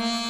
Mm-hmm.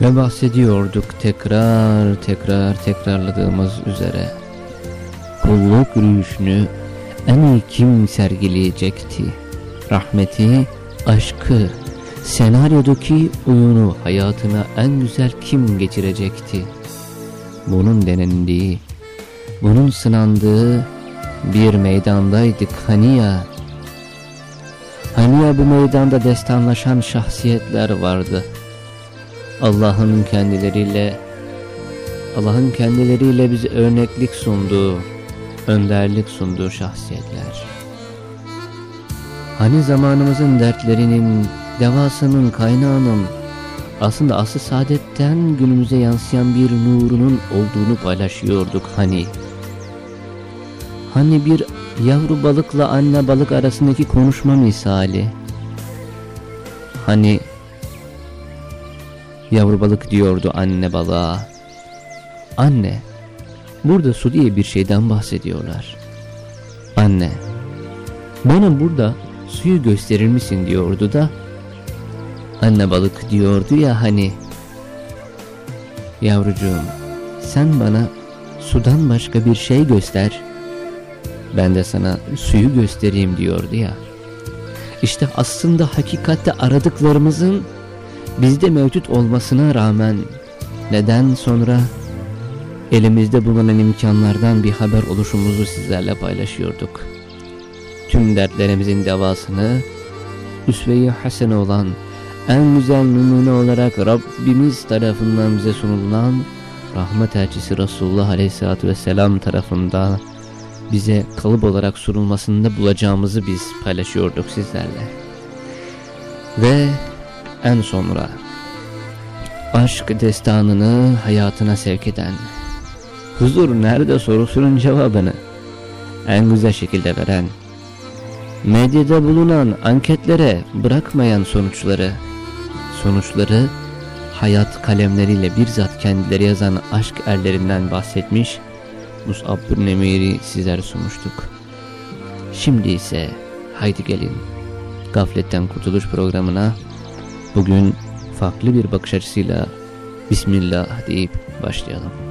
Ve bahsediyorduk tekrar tekrar tekrarladığımız üzere. Kulluk yürüyüşünü en iyi kim sergileyecekti? Rahmeti, aşkı, senaryodaki oyunu hayatına en güzel kim geçirecekti? Bunun denendiği, bunun sınandığı bir meydandaydık hani ya. Hani ya bu meydanda destanlaşan şahsiyetler vardı. Allah'ın kendileriyle Allah'ın kendileriyle bize örneklik sunduğu, önderlik sunduğu şahsiyetler. Hani zamanımızın dertlerinin, devasının, kaynağının aslında aslı saadetten günümüze yansıyan bir nurunun olduğunu paylaşıyorduk hani. Hani bir yavru balıkla anne balık arasındaki konuşma misali. Hani Yavru balık diyordu anne balığa. Anne, burada su diye bir şeyden bahsediyorlar. Anne, bana burada suyu gösterir misin diyordu da. Anne balık diyordu ya hani. Yavrucuğum, sen bana sudan başka bir şey göster. Ben de sana suyu göstereyim diyordu ya. İşte aslında hakikatte aradıklarımızın bizde mevcut olmasına rağmen neden sonra elimizde bulunan imkanlardan bir haber oluşumuzu sizlerle paylaşıyorduk. Tüm dertlerimizin devasını üsve-i hasene olan en güzel numune olarak Rabbimiz tarafından bize sunulan rahmet elçisi Resulullah Aleyhisselatü Vesselam tarafından bize kalıp olarak sunulmasında bulacağımızı biz paylaşıyorduk sizlerle. Ve en sonra aşk destanını hayatına sevk eden, huzur nerede sorusunun cevabını en güzel şekilde veren, medyada bulunan anketlere bırakmayan sonuçları, sonuçları hayat kalemleriyle bizzat kendileri yazan aşk erlerinden bahsetmiş, Mus'ab bin Emir'i sizlere sunmuştuk. Şimdi ise haydi gelin Gafletten Kurtuluş programına bugün farklı bir bakış açısıyla Bismillah deyip başlayalım.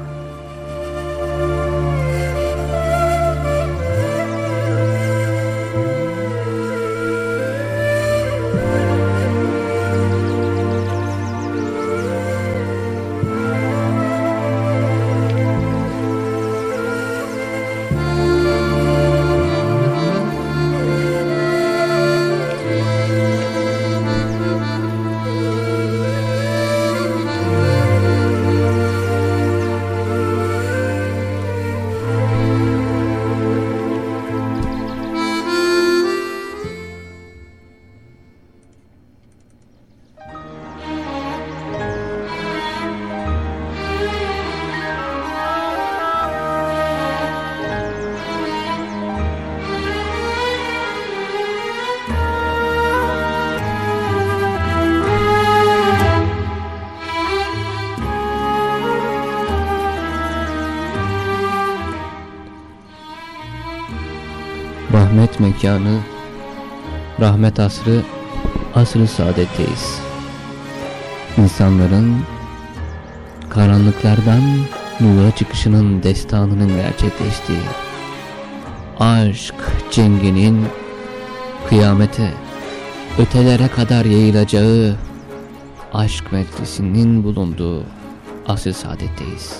Mekanı, rahmet asrı, asrı saadetteyiz. İnsanların karanlıklardan nura çıkışının destanının gerçekleştiği, aşk cenginin kıyamete, ötelere kadar yayılacağı, aşk meclisinin bulunduğu asr saadetteyiz.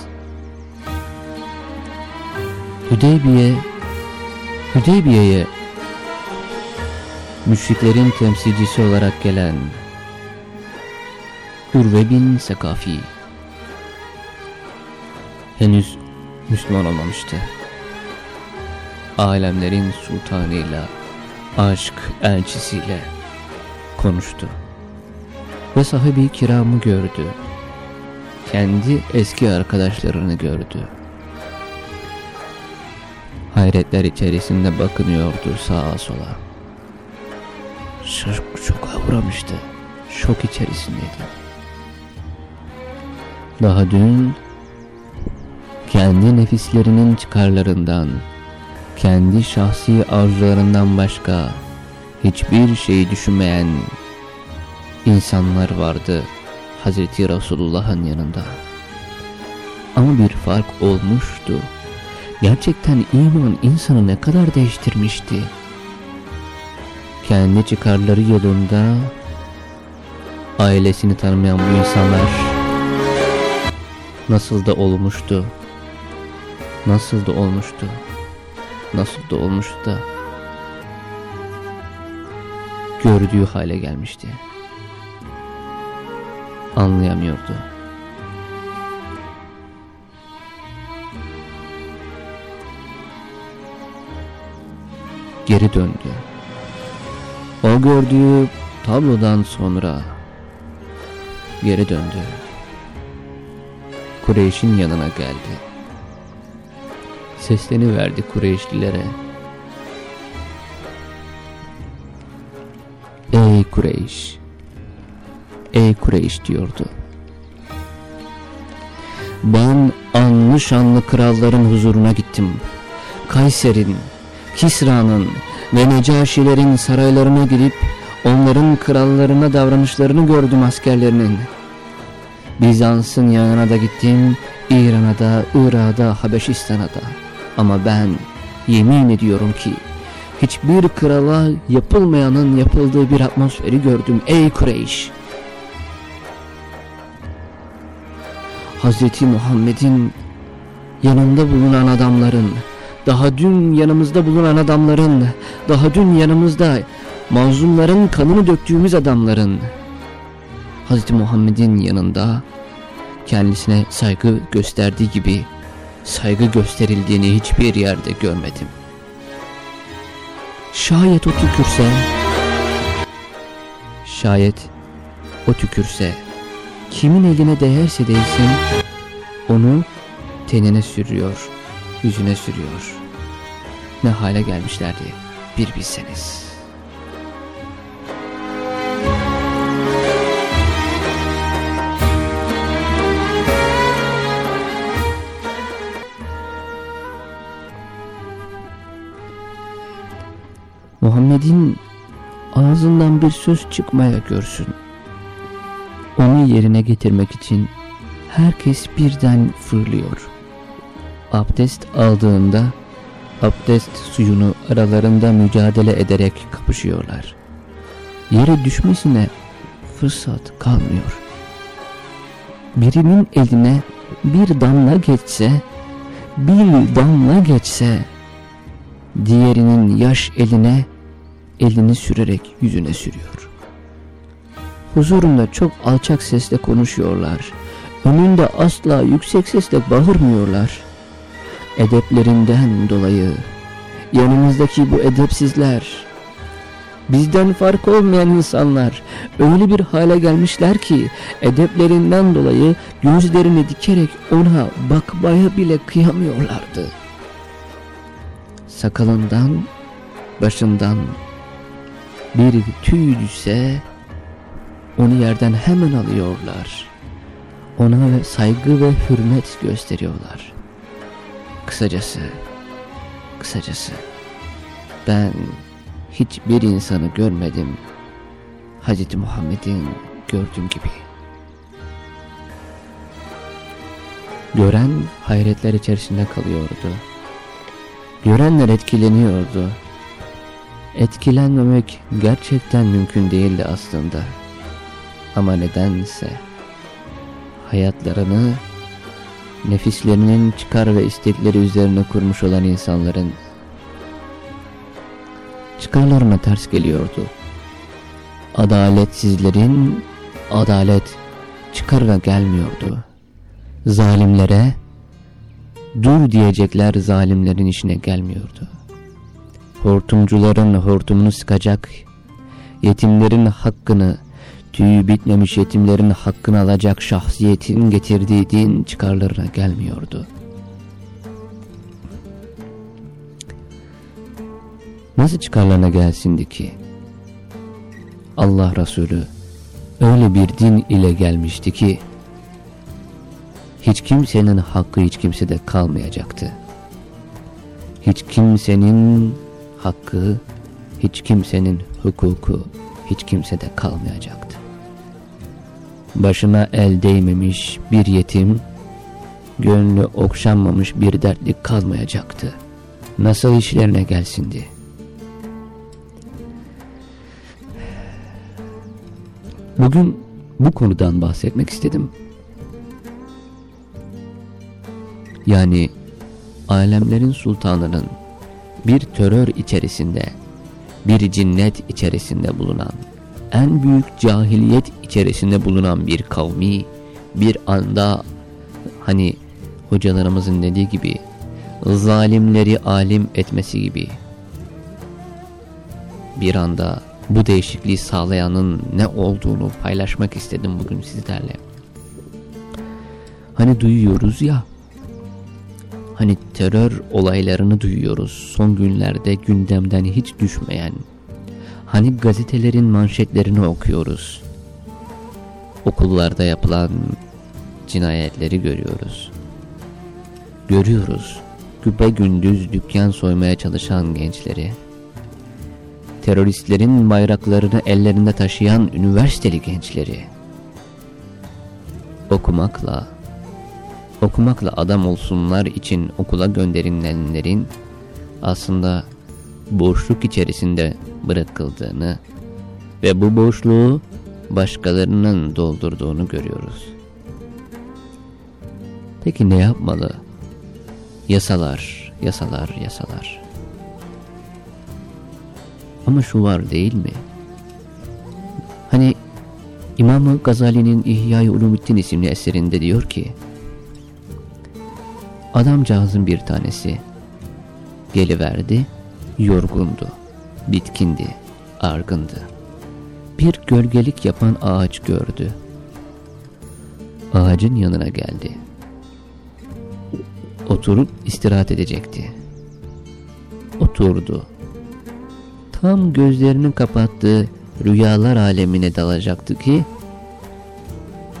Hüdeybiye Hüdeybiye'ye müşriklerin temsilcisi olarak gelen Urve bin Sekafi henüz Müslüman olmamıştı. Alemlerin sultanıyla, aşk elçisiyle konuştu. Ve sahibi kiramı gördü. Kendi eski arkadaşlarını gördü hayretler içerisinde bakınıyordu sağa sola. Şok, şoka uğramıştı. Şok içerisindeydi. Daha dün kendi nefislerinin çıkarlarından, kendi şahsi arzularından başka hiçbir şeyi düşünmeyen insanlar vardı Hazreti Resulullah'ın yanında. Ama bir fark olmuştu. Gerçekten iman insanı ne kadar değiştirmişti. Kendi çıkarları yolunda ailesini tanımayan bu insanlar nasıl da olmuştu. Nasıl da olmuştu. Nasıl da olmuştu da gördüğü hale gelmişti. Anlayamıyordu. geri döndü. O gördüğü tablodan sonra geri döndü. Kureyş'in yanına geldi. Sesleni verdi Kureyşlilere. Ey Kureyş! Ey Kureyş diyordu. Ben anlı şanlı kralların huzuruna gittim. Kayser'in, Kisra'nın ve Necaşilerin saraylarına girip onların krallarına davranışlarını gördüm askerlerinin. Bizans'ın yanına da gittim, İran'a da, Irak'a da, Habeşistan'a da. Ama ben yemin ediyorum ki hiçbir krala yapılmayanın yapıldığı bir atmosferi gördüm ey Kureyş. Hazreti Muhammed'in yanında bulunan adamların daha dün yanımızda bulunan adamların, daha dün yanımızda mazlumların kanını döktüğümüz adamların, Hz. Muhammed'in yanında kendisine saygı gösterdiği gibi saygı gösterildiğini hiçbir yerde görmedim. Şayet o tükürse, şayet o tükürse, kimin eline değerse değsin, onu tenine sürüyor, yüzüne sürüyor. Ne hale gelmişler diye bir bilseniz. Muhammed'in ağzından bir söz çıkmaya görsün. Onu yerine getirmek için herkes birden fırlıyor.'' Abdest aldığında abdest suyunu aralarında mücadele ederek kapışıyorlar. Yere düşmesine fırsat kalmıyor. Birinin eline bir damla geçse, bir damla geçse, diğerinin yaş eline elini sürerek yüzüne sürüyor. Huzurunda çok alçak sesle konuşuyorlar. Önünde asla yüksek sesle bağırmıyorlar. Edeplerinden dolayı yanımızdaki bu edepsizler, bizden fark olmayan insanlar öyle bir hale gelmişler ki edeplerinden dolayı gözlerini dikerek ona bakmaya bile kıyamıyorlardı. Sakalından, başından bir tüy düşse onu yerden hemen alıyorlar. Ona saygı ve hürmet gösteriyorlar. Kısacası, kısacası ben hiçbir insanı görmedim. Hz. Muhammed'in gördüğüm gibi. Gören hayretler içerisinde kalıyordu. Görenler etkileniyordu. Etkilenmemek gerçekten mümkün değildi aslında. Ama nedense hayatlarını nefislerinin çıkar ve istekleri üzerine kurmuş olan insanların çıkarlarına ters geliyordu. Adaletsizlerin adalet çıkarına gelmiyordu. Zalimlere dur diyecekler zalimlerin işine gelmiyordu. Hortumcuların hortumunu sıkacak, yetimlerin hakkını, tüyü bitmemiş yetimlerin hakkını alacak şahsiyetin getirdiği din çıkarlarına gelmiyordu. Nasıl çıkarlarına gelsindi ki? Allah Resulü öyle bir din ile gelmişti ki, hiç kimsenin hakkı hiç kimsede kalmayacaktı. Hiç kimsenin hakkı, hiç kimsenin hukuku hiç kimsede kalmayacaktı. Başına el değmemiş bir yetim, gönlü okşanmamış bir dertlik kalmayacaktı. Nasıl işlerine gelsindi? Bugün bu konudan bahsetmek istedim. Yani alemlerin sultanının bir terör içerisinde, bir cinnet içerisinde bulunan, en büyük cahiliyet içerisinde bulunan bir kavmi, bir anda hani hocalarımızın dediği gibi zalimleri alim etmesi gibi bir anda bu değişikliği sağlayanın ne olduğunu paylaşmak istedim bugün sizlerle. Hani duyuyoruz ya Hani terör olaylarını duyuyoruz son günlerde gündemden hiç düşmeyen. Hani gazetelerin manşetlerini okuyoruz. Okullarda yapılan cinayetleri görüyoruz. Görüyoruz güpe gündüz dükkan soymaya çalışan gençleri. Teröristlerin bayraklarını ellerinde taşıyan üniversiteli gençleri. Okumakla, okumakla adam olsunlar için okula gönderilenlerin aslında boşluk içerisinde bırakıldığını ve bu boşluğu başkalarının doldurduğunu görüyoruz. Peki ne yapmalı? Yasalar, yasalar, yasalar. Ama şu var değil mi? Hani İmam Gazali'nin İhya-i Ulumuddin isimli eserinde diyor ki Adamcağızın bir tanesi geliverdi, yorgundu, bitkindi, argındı. Bir gölgelik yapan ağaç gördü. Ağacın yanına geldi. Oturup istirahat edecekti. Oturdu. Tam gözlerini kapattığı rüyalar alemine dalacaktı ki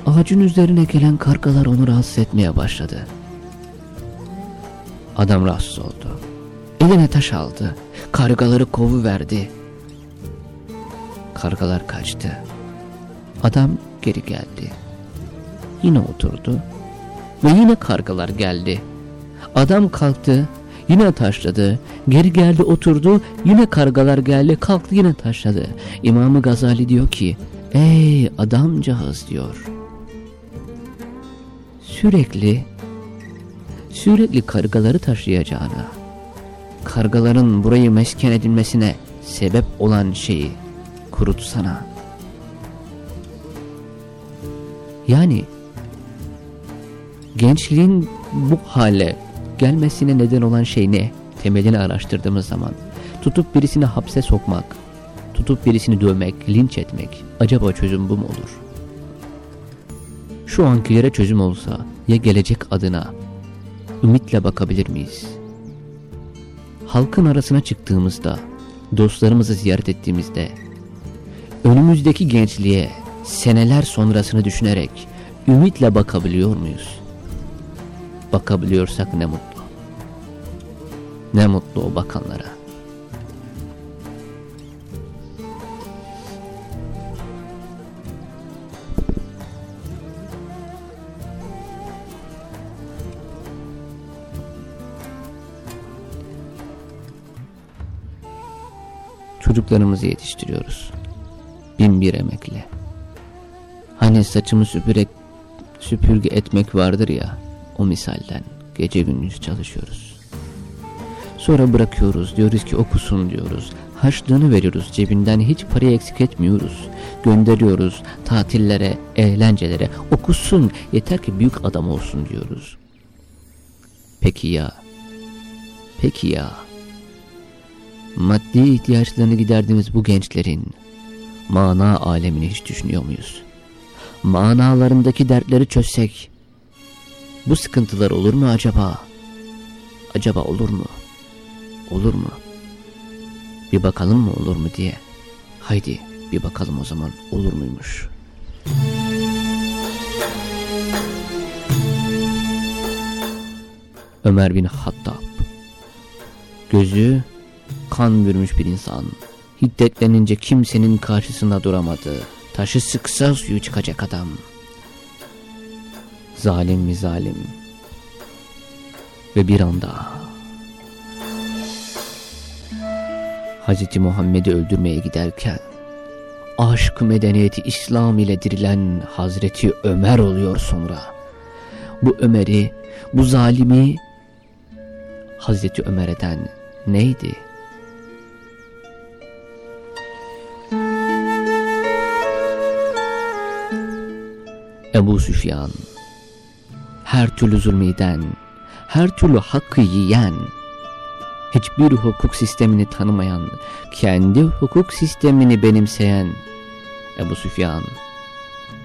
ağacın üzerine gelen kargalar onu rahatsız etmeye başladı. Adam rahatsız oldu. Eline taş aldı. Kargaları kovu verdi. kargalar kaçtı. Adam geri geldi. Yine oturdu ve yine kargalar geldi. Adam kalktı, yine taşladı. Geri geldi oturdu, yine kargalar geldi, kalktı yine taşladı. İmamı Gazali diyor ki, ey adamcağız diyor. Sürekli, sürekli kargaları taşıyacağına, kargaların burayı mesken edilmesine sebep olan şeyi kurutsana. Yani gençliğin bu hale gelmesine neden olan şey ne? Temelini araştırdığımız zaman tutup birisini hapse sokmak, tutup birisini dövmek, linç etmek acaba çözüm bu mu olur? Şu ankilere çözüm olsa ya gelecek adına ümitle bakabilir miyiz? Halkın arasına çıktığımızda, dostlarımızı ziyaret ettiğimizde önümüzdeki gençliğe seneler sonrasını düşünerek ümitle bakabiliyor muyuz? Bakabiliyorsak ne mutlu. Ne mutlu o bakanlara. Çocuklarımızı yetiştiriyoruz. Bin bir emekle. Hani saçımı süpürek, süpürge etmek vardır ya, o misalden gece gündüz çalışıyoruz. Sonra bırakıyoruz, diyoruz ki okusun diyoruz. Harçlığını veriyoruz, cebinden hiç parayı eksik etmiyoruz. Gönderiyoruz tatillere, eğlencelere, okusun yeter ki büyük adam olsun diyoruz. Peki ya, peki ya, maddi ihtiyaçlarını giderdiğimiz bu gençlerin mana alemini hiç düşünüyor muyuz? Manalarındaki dertleri çözsek bu sıkıntılar olur mu acaba? Acaba olur mu? Olur mu? Bir bakalım mı olur mu diye. Haydi bir bakalım o zaman olur muymuş? Ömer bin Hattab Gözü kan bürmüş bir insan. Hiddetlenince kimsenin karşısında duramadı. Taşı sıksa suyu çıkacak adam. Zalim mi zalim. Ve bir anda Hz. Muhammed'i öldürmeye giderken aşk medeniyeti İslam ile dirilen Hazreti Ömer oluyor sonra. Bu Ömer'i, bu zalimi Hazreti Ömer eden neydi? Ebu Süfyan her türlü zulmiden, her türlü hakkı yiyen, hiçbir hukuk sistemini tanımayan, kendi hukuk sistemini benimseyen Ebu Süfyan,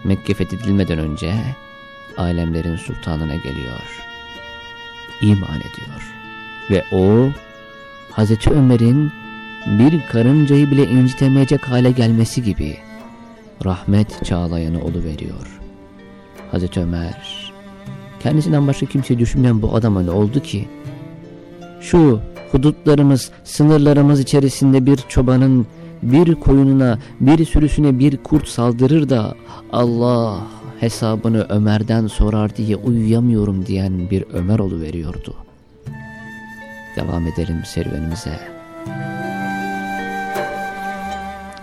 Mekke fethedilmeden önce alemlerin sultanına geliyor. İman ediyor. Ve o, Hazreti Ömer'in bir karıncayı bile incitemeyecek hale gelmesi gibi rahmet çağlayanı veriyor. Hazreti Ömer kendisinden başka kimse düşünmeyen bu adama ne oldu ki? Şu hudutlarımız, sınırlarımız içerisinde bir çobanın bir koyununa, bir sürüsüne bir kurt saldırır da Allah hesabını Ömer'den sorar diye uyuyamıyorum diyen bir Ömer veriyordu. Devam edelim serüvenimize.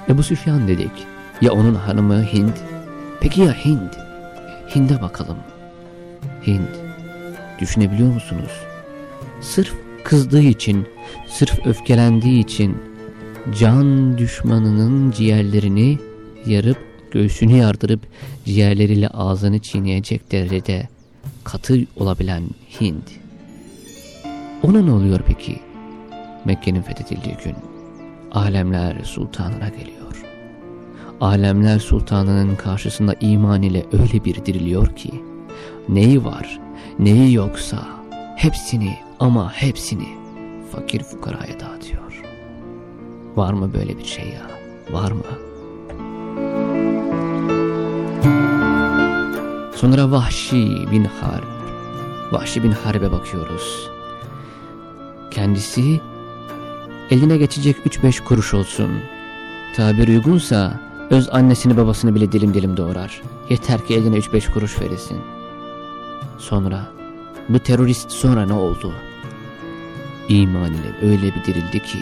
Ebu Süfyan dedik. Ya onun hanımı Hind? Peki ya Hind? Hind'e bakalım. Hind, düşünebiliyor musunuz? Sırf kızdığı için, sırf öfkelendiği için can düşmanının ciğerlerini yarıp göğsünü yardırıp ciğerleriyle ağzını çiğneyecek derecede katı olabilen Hind. Ona ne oluyor peki? Mekke'nin fethedildiği gün alemler sultanına geliyor. Alemler sultanının karşısında iman ile öyle bir diriliyor ki neyi var, neyi yoksa hepsini ama hepsini fakir fukaraya dağıtıyor. Var mı böyle bir şey ya? Var mı? Sonra Vahşi bin Harb. Vahşi bin Harbe bakıyoruz. Kendisi eline geçecek 3-5 kuruş olsun. Tabir uygunsa öz annesini babasını bile dilim dilim doğrar. Yeter ki eline 3-5 kuruş verilsin. Sonra bu terörist sonra ne oldu? İman ile öyle bir dirildi ki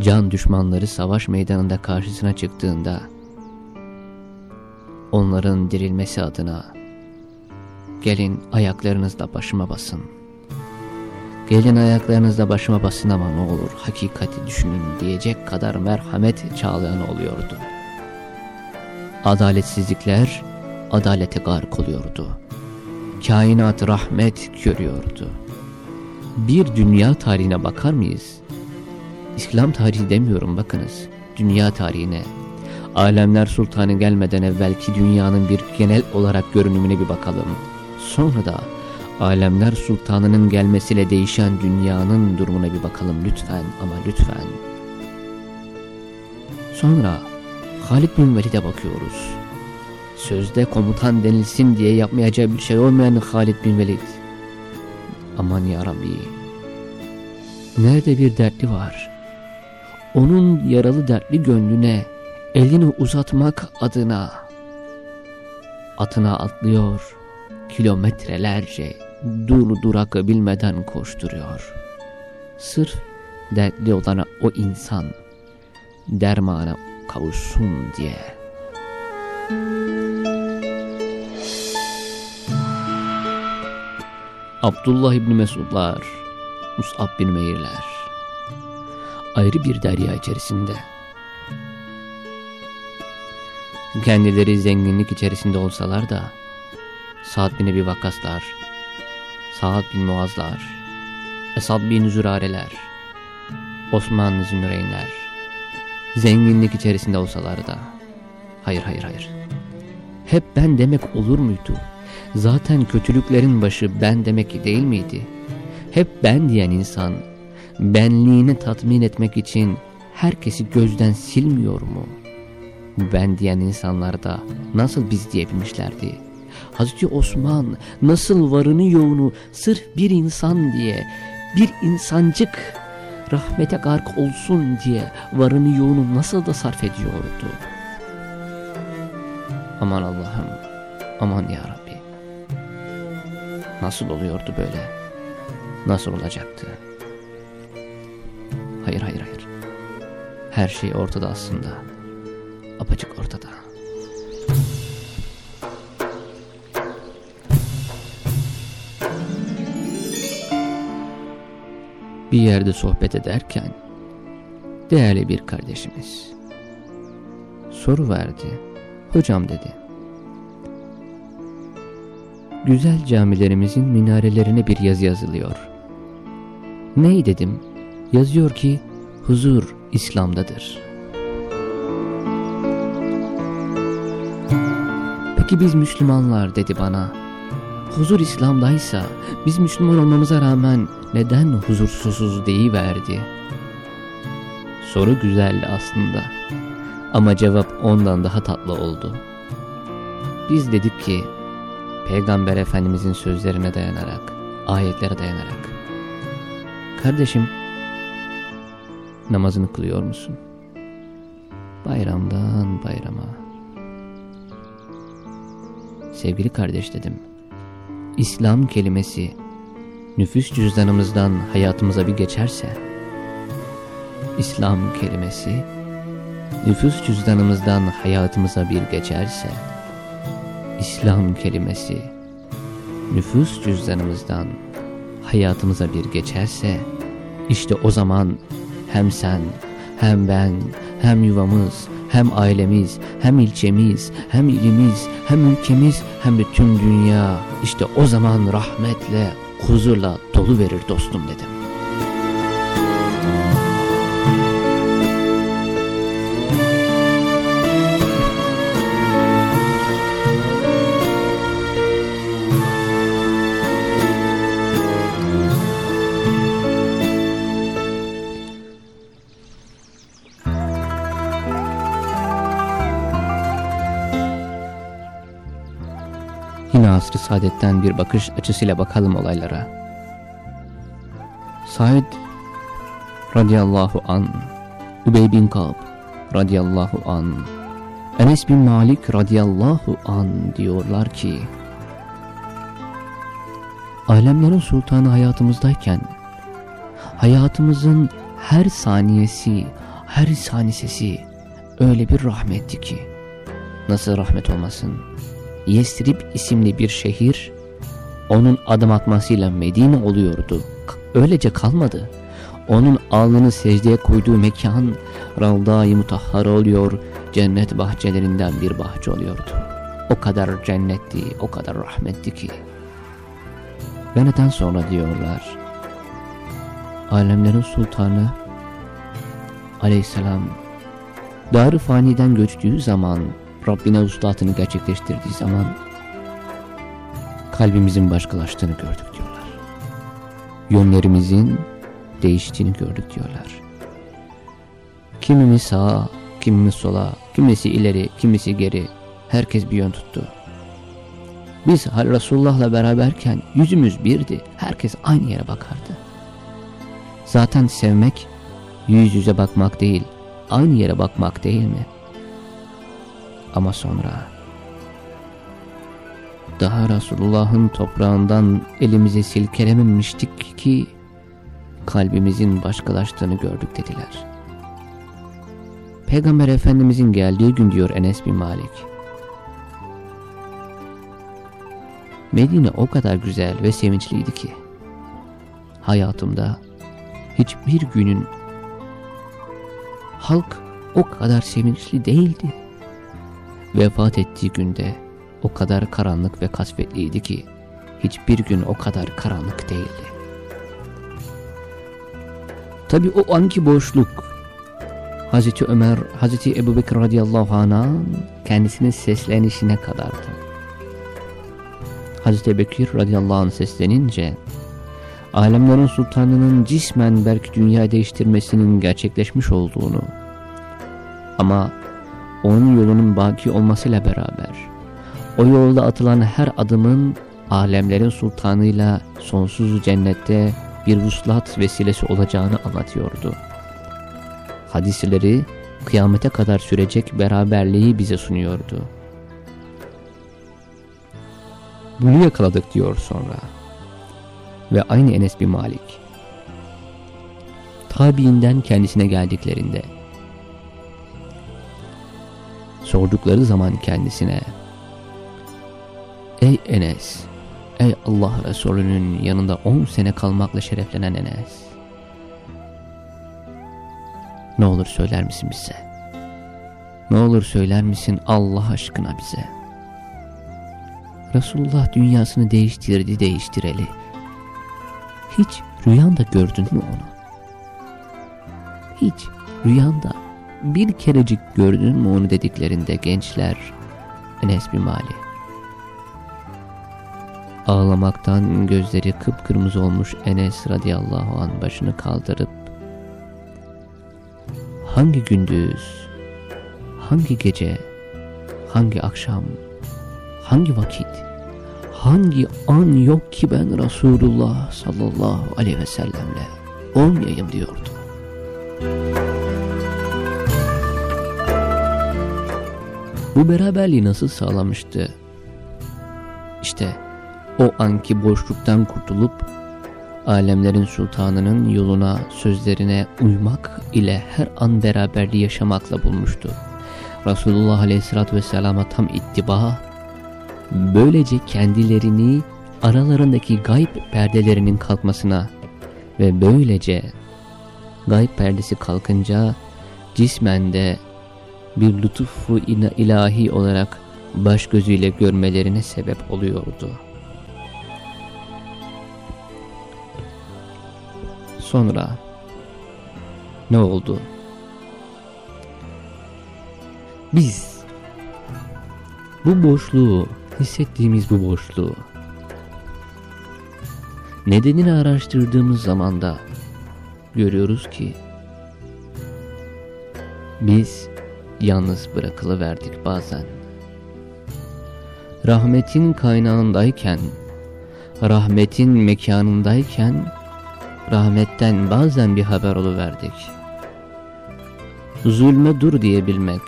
can düşmanları savaş meydanında karşısına çıktığında onların dirilmesi adına gelin ayaklarınızla başıma basın. Gelin ayaklarınızla başıma basın ama ne olur hakikati düşünün diyecek kadar merhamet çağlayan oluyordu. Adaletsizlikler adalete gark oluyordu. Kainat rahmet görüyordu. Bir dünya tarihine bakar mıyız? İslam tarihi demiyorum bakınız. Dünya tarihine. Alemler Sultanı gelmeden evvelki dünyanın bir genel olarak görünümüne bir bakalım. Sonra da Alemler Sultanı'nın gelmesiyle değişen dünyanın durumuna bir bakalım lütfen ama lütfen. Sonra Halid bin Velid'e bakıyoruz. Sözde komutan denilsin diye yapmayacağı bir şey olmayan Halid bin Velid. Aman ya. Nerede bir dertli var? Onun yaralı dertli gönlüne elini uzatmak adına atına atlıyor kilometrelerce dur durak bilmeden koşturuyor. Sırf dertli olana o insan dermana kavuşsun diye. Abdullah İbni Mesudlar, Mus'ab bin Meyrler ayrı bir derya içerisinde. Kendileri zenginlik içerisinde olsalar da Sa'd bin Ebi Vakkaslar, Sa'd bin Muazlar, Esad bin Zürareler, Osman Zünreynler, zenginlik içerisinde olsalar da, hayır hayır hayır, hep ben demek olur muydu? Zaten kötülüklerin başı ben demek değil miydi? Hep ben diyen insan, benliğini tatmin etmek için herkesi gözden silmiyor mu? Ben diyen insanlar da nasıl biz diyebilmişlerdi? Hazreti Osman nasıl varını yoğunu sırf bir insan diye, bir insancık rahmete gark olsun diye varını yoğunu nasıl da sarf ediyordu. Aman Allah'ım, aman ya Rabbi. Nasıl oluyordu böyle? Nasıl olacaktı? Hayır hayır hayır. Her şey ortada aslında. Apaçık ortada. Bir yerde sohbet ederken değerli bir kardeşimiz soru verdi. Hocam dedi. Güzel camilerimizin minarelerine bir yazı yazılıyor. Ney dedim? Yazıyor ki huzur İslam'dadır. Peki biz Müslümanlar dedi bana huzur İslam'daysa biz Müslüman olmamıza rağmen neden huzursuzuz deyiverdi? Soru güzeldi aslında ama cevap ondan daha tatlı oldu. Biz dedik ki Peygamber Efendimizin sözlerine dayanarak, ayetlere dayanarak Kardeşim namazını kılıyor musun? Bayramdan bayrama. Sevgili kardeş dedim. İslam kelimesi nüfus cüzdanımızdan hayatımıza bir geçerse, İslam kelimesi nüfus cüzdanımızdan hayatımıza bir geçerse, İslam kelimesi nüfus cüzdanımızdan hayatımıza bir geçerse, işte o zaman hem sen, hem ben, hem yuvamız, hem ailemiz, hem ilçemiz, hem ilimiz, hem ülkemiz, hem de tüm dünya işte o zaman rahmetle, huzurla dolu verir dostum dedim. Asr-ı saadetten bir bakış açısıyla bakalım olaylara. Said radıyallahu an Übey bin Kab radıyallahu an, Enes bin Malik radıyallahu an diyorlar ki, Alemlerin sultanı hayatımızdayken, hayatımızın her saniyesi, her sanisesi öyle bir rahmetti ki, nasıl rahmet olmasın? Yesrib isimli bir şehir, onun adım atmasıyla Medine oluyordu. Öylece kalmadı. Onun alnını secdeye koyduğu mekan Ravda-i Mutahhara oluyor, cennet bahçelerinden bir bahçe oluyordu. O kadar cennetti, o kadar rahmetti ki. Ve neden sonra diyorlar, alemlerin sultanı aleyhisselam dar faniden göçtüğü zaman, Rabbine uslatını gerçekleştirdiği zaman kalbimizin başkalaştığını gördük diyorlar. Yönlerimizin değiştiğini gördük diyorlar. Kimimiz sağa, kimimiz sola, kimisi ileri, kimisi geri, herkes bir yön tuttu. Biz Resulullah'la beraberken yüzümüz birdi, herkes aynı yere bakardı. Zaten sevmek yüz yüze bakmak değil, aynı yere bakmak değil mi? Ama sonra daha Resulullah'ın toprağından elimizi silkelememiştik ki kalbimizin başkalaştığını gördük dediler. Peygamber Efendimizin geldiği gün diyor Enes bin Malik. Medine o kadar güzel ve sevinçliydi ki hayatımda hiçbir günün halk o kadar sevinçli değildi. Vefat ettiği günde o kadar karanlık ve kasvetliydi ki hiçbir gün o kadar karanlık değildi. Tabi o anki boşluk Hazreti Ömer, Hazreti Ebu Bekir radıyallahu anh'a kendisinin seslenişine kadardı. Hazreti Bekir radıyallahu anh seslenince alemlerin sultanının cismen belki dünya değiştirmesinin gerçekleşmiş olduğunu ama onun yolunun baki olmasıyla beraber o yolda atılan her adımın alemlerin sultanıyla sonsuz cennette bir vuslat vesilesi olacağını anlatıyordu. Hadisleri kıyamete kadar sürecek beraberliği bize sunuyordu. Bunu yakaladık diyor sonra. Ve aynı Enes bin Malik. Tabiinden kendisine geldiklerinde sordukları zaman kendisine Ey Enes, ey Allah Resulü'nün yanında on sene kalmakla şereflenen Enes. Ne olur söyler misin bize? Ne olur söyler misin Allah aşkına bize? Resulullah dünyasını değiştirdi değiştireli. Hiç rüyanda gördün mü onu? Hiç rüyanda bir kerecik gördün mü onu dediklerinde gençler Enes bin Malik Ağlamaktan gözleri kıpkırmızı olmuş Enes radıyallahu an başını kaldırıp hangi gündüz, hangi gece, hangi akşam, hangi vakit, hangi an yok ki ben Resulullah sallallahu aleyhi ve sellemle olmayayım diyordu. Bu beraberliği nasıl sağlamıştı? İşte o anki boşluktan kurtulup alemlerin sultanının yoluna, sözlerine uymak ile her an beraberliği yaşamakla bulmuştu. Resulullah Aleyhisselatü Vesselam'a tam ittiba, böylece kendilerini aralarındaki gayb perdelerinin kalkmasına ve böylece gayb perdesi kalkınca cismende bir lütufu ilahi olarak baş gözüyle görmelerine sebep oluyordu. Sonra ne oldu? Biz bu boşluğu, hissettiğimiz bu boşluğu nedenini araştırdığımız zaman da görüyoruz ki biz yalnız bırakılıverdik bazen. Rahmetin kaynağındayken, rahmetin mekanındayken rahmetten bazen bir haber oluverdik. zulme dur diyebilmek.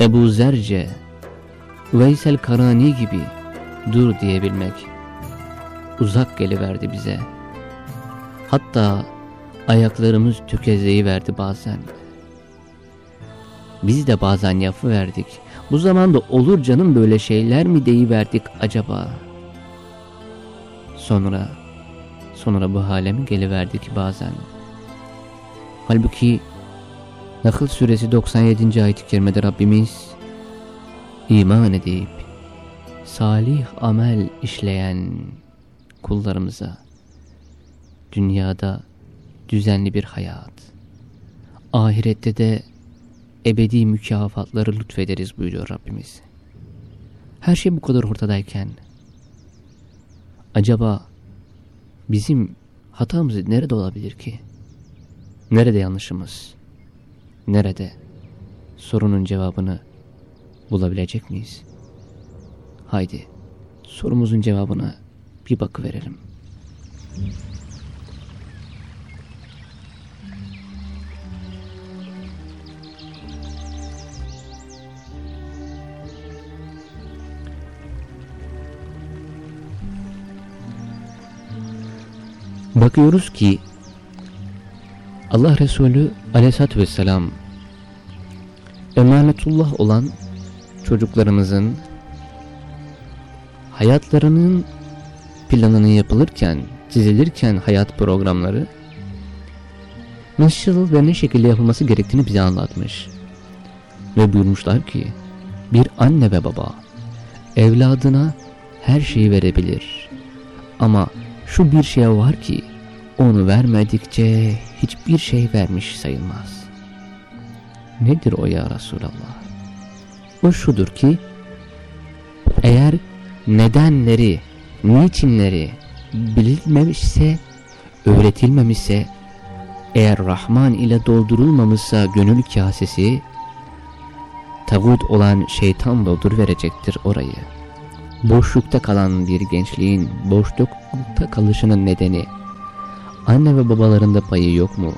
Ebu Zerce, Veysel Karani gibi dur diyebilmek uzak geliverdi bize. Hatta ayaklarımız verdi bazen. Biz de bazen yapı verdik. Bu zamanda olur canım böyle şeyler mi deyiverdik acaba? Sonra, sonra bu hale mi geliverdik bazen? Halbuki Nahl suresi 97. ayet-i kerimede Rabbimiz iman edip salih amel işleyen kullarımıza dünyada düzenli bir hayat, ahirette de ebedi mükafatları lütfederiz buyuruyor Rabbimiz. Her şey bu kadar ortadayken acaba bizim hatamız nerede olabilir ki? Nerede yanlışımız? Nerede? Sorunun cevabını bulabilecek miyiz? Haydi sorumuzun cevabına bir bakıverelim. Bakıyoruz ki Allah Resulü aleyhissalatü vesselam emanetullah olan çocuklarımızın hayatlarının planını yapılırken, çizilirken hayat programları nasıl ve ne şekilde yapılması gerektiğini bize anlatmış. Ve buyurmuşlar ki bir anne ve baba evladına her şeyi verebilir. Ama şu bir şey var ki onu vermedikçe hiçbir şey vermiş sayılmaz. Nedir o ya Resulallah? O şudur ki eğer nedenleri, niçinleri bilinmemişse, öğretilmemişse, eğer Rahman ile doldurulmamışsa gönül kasesi, tağut olan şeytan doldur verecektir orayı. Boşlukta kalan bir gençliğin boşlukta kalışının nedeni, anne ve babalarında payı yok mu?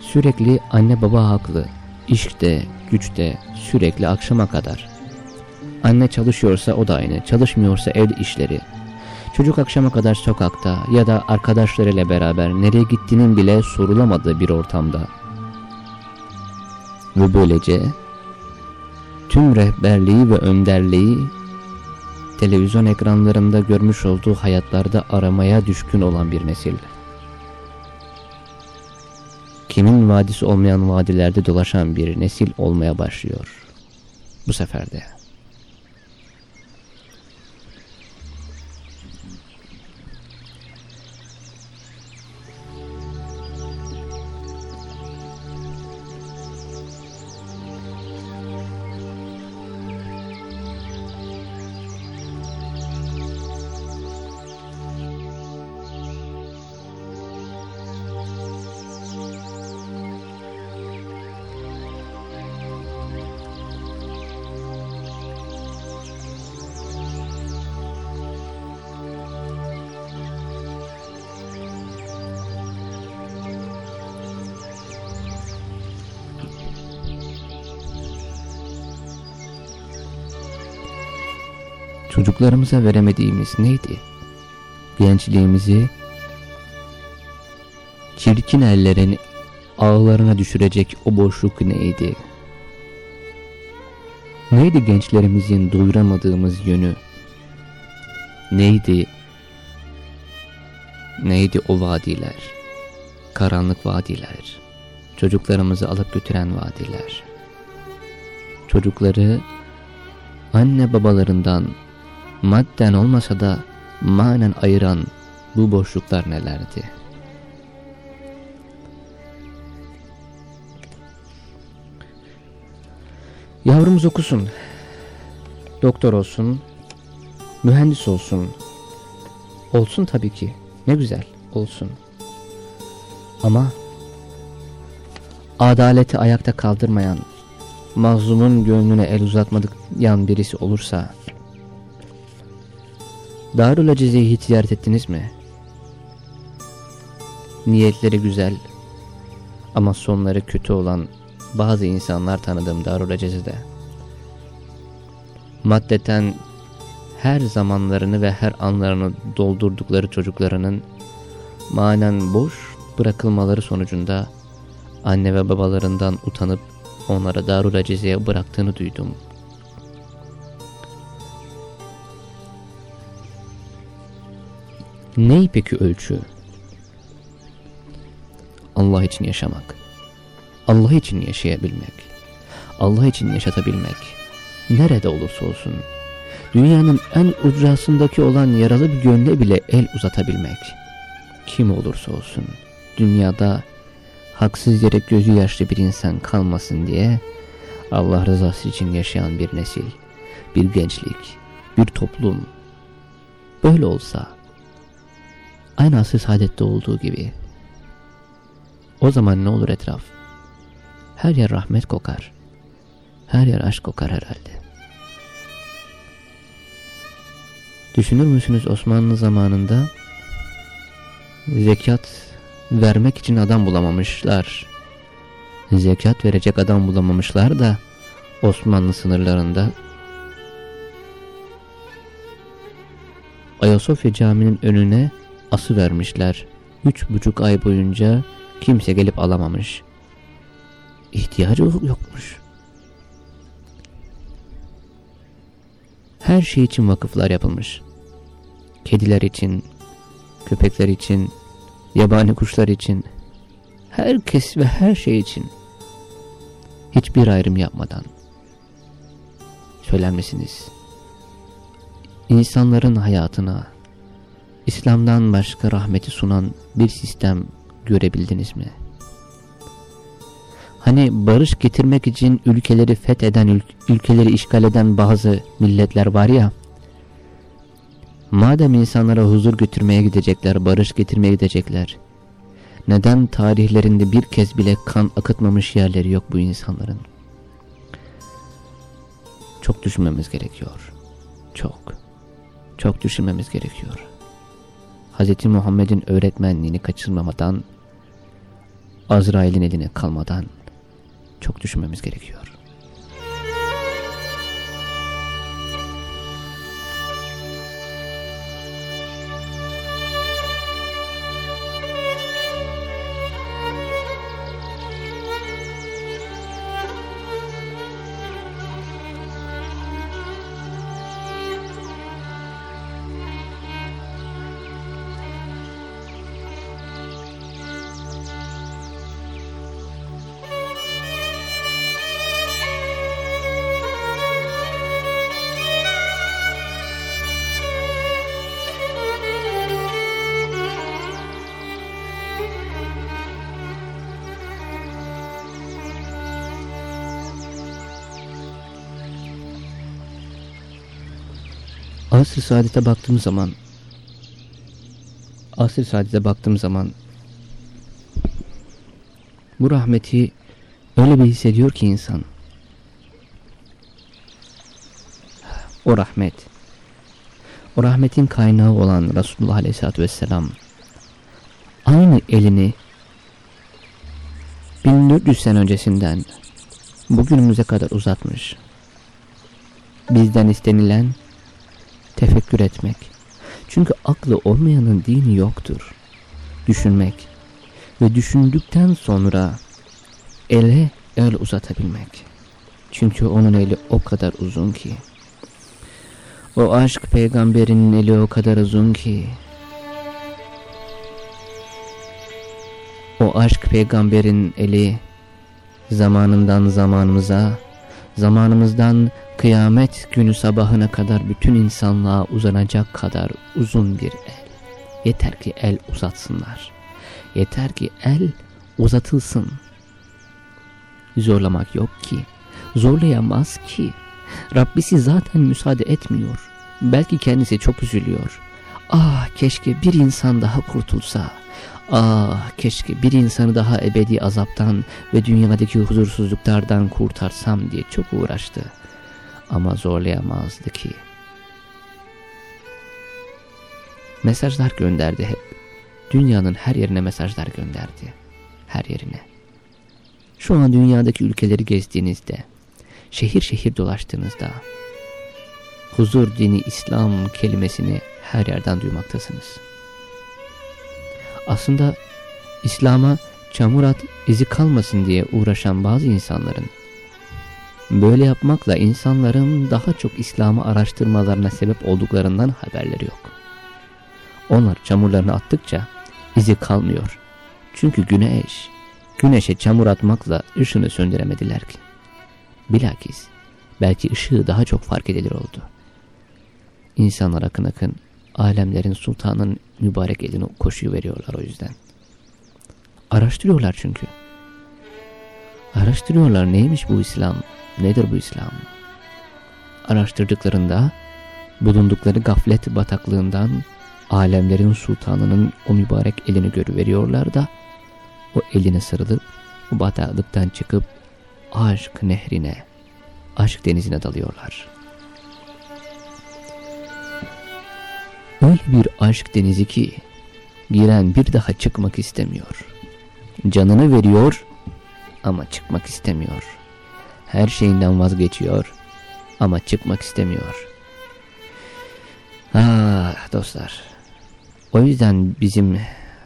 Sürekli anne baba haklı, işte, güçte, sürekli akşama kadar. Anne çalışıyorsa o da aynı, çalışmıyorsa ev işleri. Çocuk akşama kadar sokakta ya da arkadaşlarıyla beraber nereye gittiğinin bile sorulamadığı bir ortamda. Ve böylece tüm rehberliği ve önderliği televizyon ekranlarında görmüş olduğu hayatlarda aramaya düşkün olan bir nesil. Kimin vadisi olmayan vadilerde dolaşan bir nesil olmaya başlıyor. Bu sefer de. Çocuklarımıza veremediğimiz neydi? Gençliğimizi çirkin ellerin ağlarına düşürecek o boşluk neydi? Neydi gençlerimizin doyuramadığımız yönü? Neydi? Neydi o vadiler? Karanlık vadiler. Çocuklarımızı alıp götüren vadiler. Çocukları anne babalarından madden olmasa da manen ayıran bu boşluklar nelerdi? Yavrumuz okusun, doktor olsun, mühendis olsun, olsun tabii ki, ne güzel olsun. Ama adaleti ayakta kaldırmayan, mazlumun gönlüne el uzatmadık yan birisi olursa, Darül Acize'yi hiç ziyaret ettiniz mi? Niyetleri güzel, Ama sonları kötü olan bazı insanlar tanıdığım Darul Acezi'de. Maddeten her zamanlarını ve her anlarını doldurdukları çocuklarının manen boş bırakılmaları sonucunda anne ve babalarından utanıp onlara Darul Acezi'ye bıraktığını duydum. Ney peki ölçü? Allah için yaşamak. Allah için yaşayabilmek. Allah için yaşatabilmek. Nerede olursa olsun. Dünyanın en ucrasındaki olan yaralı bir gönle bile el uzatabilmek. Kim olursa olsun. Dünyada haksız yere gözü yaşlı bir insan kalmasın diye Allah rızası için yaşayan bir nesil, bir gençlik, bir toplum. Böyle olsa, aynı asr saadette olduğu gibi, o zaman ne olur etraf? Her yer rahmet kokar, her yer aşk kokar herhalde. Düşünür müsünüz Osmanlı zamanında zekat vermek için adam bulamamışlar. Zekat verecek adam bulamamışlar da Osmanlı sınırlarında Ayasofya Camii'nin önüne ası vermişler. Üç buçuk ay boyunca kimse gelip alamamış. İhtiyacı yokmuş. Her şey için vakıflar yapılmış. Kediler için, köpekler için, yabani kuşlar için, herkes ve her şey için hiçbir ayrım yapmadan söyler misiniz? İnsanların hayatına İslam'dan başka rahmeti sunan bir sistem görebildiniz mi? Hani barış getirmek için ülkeleri fetheden, ül ülkeleri işgal eden bazı milletler var ya, Madem insanlara huzur götürmeye gidecekler, barış getirmeye gidecekler. Neden tarihlerinde bir kez bile kan akıtmamış yerleri yok bu insanların? Çok düşünmemiz gerekiyor. Çok. Çok düşünmemiz gerekiyor. Hz. Muhammed'in öğretmenliğini kaçırmamadan, Azrail'in eline kalmadan çok düşünmemiz gerekiyor. Asr-ı Saadet'e baktığım zaman Asr-ı Saadet'e baktığım zaman bu rahmeti öyle bir hissediyor ki insan. O rahmet, o rahmetin kaynağı olan Resulullah Aleyhisselatü Vesselam aynı elini 1400 sene öncesinden bugünümüze kadar uzatmış. Bizden istenilen tefekkür etmek. Çünkü aklı olmayanın dini yoktur. Düşünmek ve düşündükten sonra ele el uzatabilmek. Çünkü onun eli o kadar uzun ki. O aşk peygamberinin eli o kadar uzun ki. O aşk peygamberin eli zamanından zamanımıza, zamanımızdan kıyamet günü sabahına kadar bütün insanlığa uzanacak kadar uzun bir el. Yeter ki el uzatsınlar. Yeter ki el uzatılsın. Zorlamak yok ki. Zorlayamaz ki. Rabbisi zaten müsaade etmiyor. Belki kendisi çok üzülüyor. Ah keşke bir insan daha kurtulsa. Ah keşke bir insanı daha ebedi azaptan ve dünyadaki huzursuzluklardan kurtarsam diye çok uğraştı ama zorlayamazdı ki. Mesajlar gönderdi hep. Dünyanın her yerine mesajlar gönderdi. Her yerine. Şu an dünyadaki ülkeleri gezdiğinizde, şehir şehir dolaştığınızda, huzur, dini, İslam kelimesini her yerden duymaktasınız. Aslında İslam'a çamur at izi kalmasın diye uğraşan bazı insanların, böyle yapmakla insanların daha çok İslam'ı araştırmalarına sebep olduklarından haberleri yok. Onlar çamurlarını attıkça izi kalmıyor. Çünkü güneş, güneşe çamur atmakla ışını söndüremediler ki. Bilakis belki ışığı daha çok fark edilir oldu. İnsanlar akın akın alemlerin sultanın mübarek elini koşuyu veriyorlar o yüzden. Araştırıyorlar çünkü. Araştırıyorlar neymiş bu İslam, nedir bu İslam? Araştırdıklarında bulundukları gaflet bataklığından alemlerin sultanının o mübarek elini görüveriyorlar da o eline sarılıp bu bataklıktan çıkıp aşk nehrine, aşk denizine dalıyorlar. Öyle bir aşk denizi ki giren bir daha çıkmak istemiyor. Canını veriyor ama çıkmak istemiyor. Her şeyinden vazgeçiyor ama çıkmak istemiyor. Ah dostlar. O yüzden bizim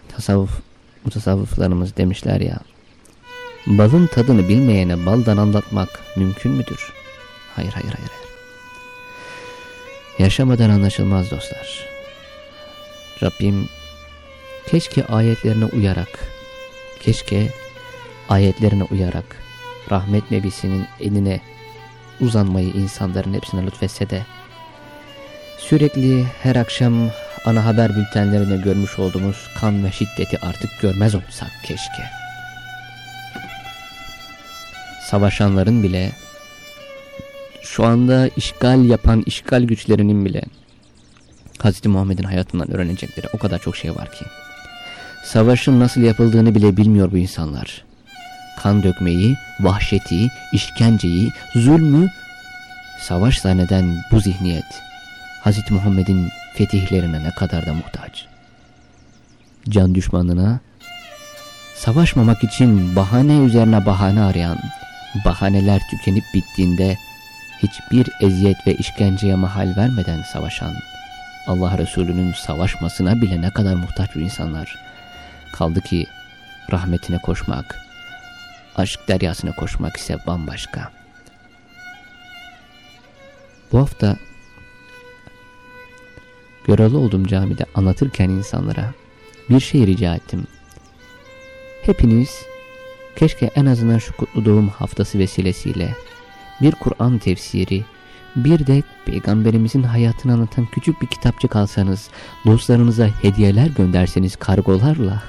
tasavvuf mutasavvıflarımız demişler ya. Balın tadını bilmeyene baldan anlatmak mümkün müdür? Hayır hayır hayır. Yaşamadan anlaşılmaz dostlar. Rabbim keşke ayetlerine uyarak, keşke ayetlerine uyarak rahmet nebisinin eline uzanmayı insanların hepsine lütfetse de sürekli her akşam ana haber bültenlerinde görmüş olduğumuz kan ve şiddeti artık görmez olsak keşke. Savaşanların bile şu anda işgal yapan işgal güçlerinin bile Hz. Muhammed'in hayatından öğrenecekleri o kadar çok şey var ki. Savaşın nasıl yapıldığını bile bilmiyor bu insanlar. Kan dökmeyi, vahşeti, işkenceyi, zulmü savaş zanneden bu zihniyet Hz. Muhammed'in fetihlerine ne kadar da muhtaç. Can düşmanına savaşmamak için bahane üzerine bahane arayan, bahaneler tükenip bittiğinde hiçbir eziyet ve işkenceye mahal vermeden savaşan, Allah Resulü'nün savaşmasına bile ne kadar muhtaç bu insanlar. Kaldı ki rahmetine koşmak, aşk deryasına koşmak ise bambaşka. Bu hafta Göralı olduğum camide anlatırken insanlara bir şey rica ettim. Hepiniz keşke en azından şu kutlu doğum haftası vesilesiyle bir Kur'an tefsiri, bir de peygamberimizin hayatını anlatan küçük bir kitapçık alsanız, dostlarınıza hediyeler gönderseniz kargolarla.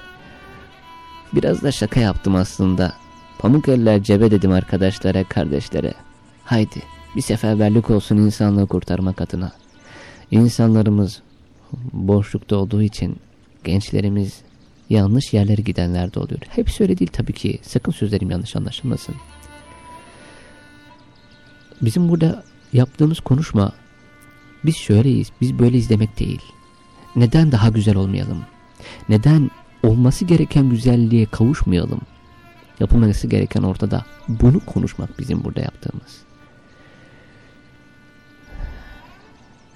Biraz da şaka yaptım aslında. Pamuk eller cebe dedim arkadaşlara, kardeşlere. Haydi bir seferberlik olsun insanlığı kurtarmak adına. İnsanlarımız boşlukta olduğu için gençlerimiz yanlış yerlere gidenler de oluyor. Hepsi öyle değil tabii ki. Sakın sözlerim yanlış anlaşılmasın. Bizim burada yaptığımız konuşma biz şöyleyiz, biz böyle izlemek değil. Neden daha güzel olmayalım? Neden olması gereken güzelliğe kavuşmayalım? Yapılması gereken ortada. Bunu konuşmak bizim burada yaptığımız.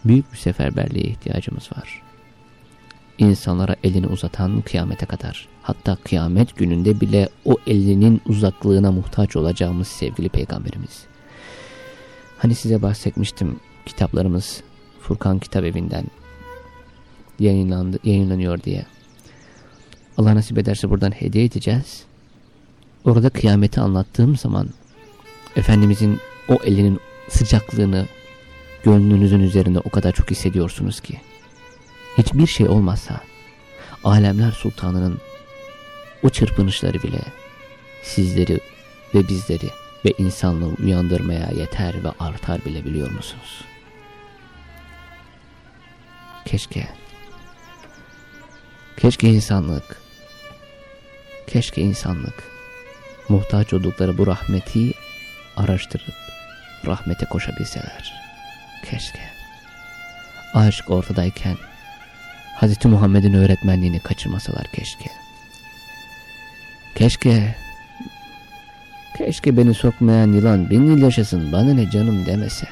büyük bir seferberliğe ihtiyacımız var. İnsanlara elini uzatan kıyamete kadar, hatta kıyamet gününde bile o elinin uzaklığına muhtaç olacağımız sevgili peygamberimiz. Hani size bahsetmiştim kitaplarımız Furkan Kitap Evi'nden yayınlanıyor diye. Allah nasip ederse buradan hediye edeceğiz. Orada kıyameti anlattığım zaman Efendimizin o elinin sıcaklığını, gönlünüzün üzerinde o kadar çok hissediyorsunuz ki. Hiçbir şey olmazsa alemler sultanının o çırpınışları bile sizleri ve bizleri ve insanlığı uyandırmaya yeter ve artar bile biliyor musunuz? Keşke, keşke insanlık, keşke insanlık muhtaç oldukları bu rahmeti araştırıp rahmete koşabilseler. Keşke. Aşk ortadayken Hz. Muhammed'in öğretmenliğini kaçırmasalar keşke. Keşke Keşke beni sokmayan yılan bin yıl yaşasın bana ne canım demese.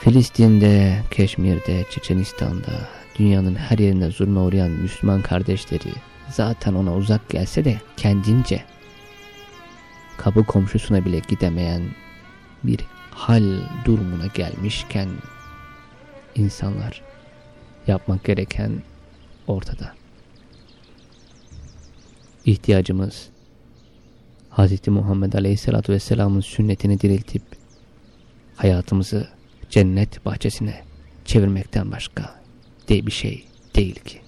Filistin'de, Keşmir'de, Çeçenistan'da, dünyanın her yerinde zulme uğrayan Müslüman kardeşleri zaten ona uzak gelse de kendince kapı komşusuna bile gidemeyen bir hal durumuna gelmişken insanlar yapmak gereken ortada. İhtiyacımız Hz. Muhammed Aleyhisselatü Vesselam'ın sünnetini diriltip hayatımızı cennet bahçesine çevirmekten başka diye bir şey değil ki.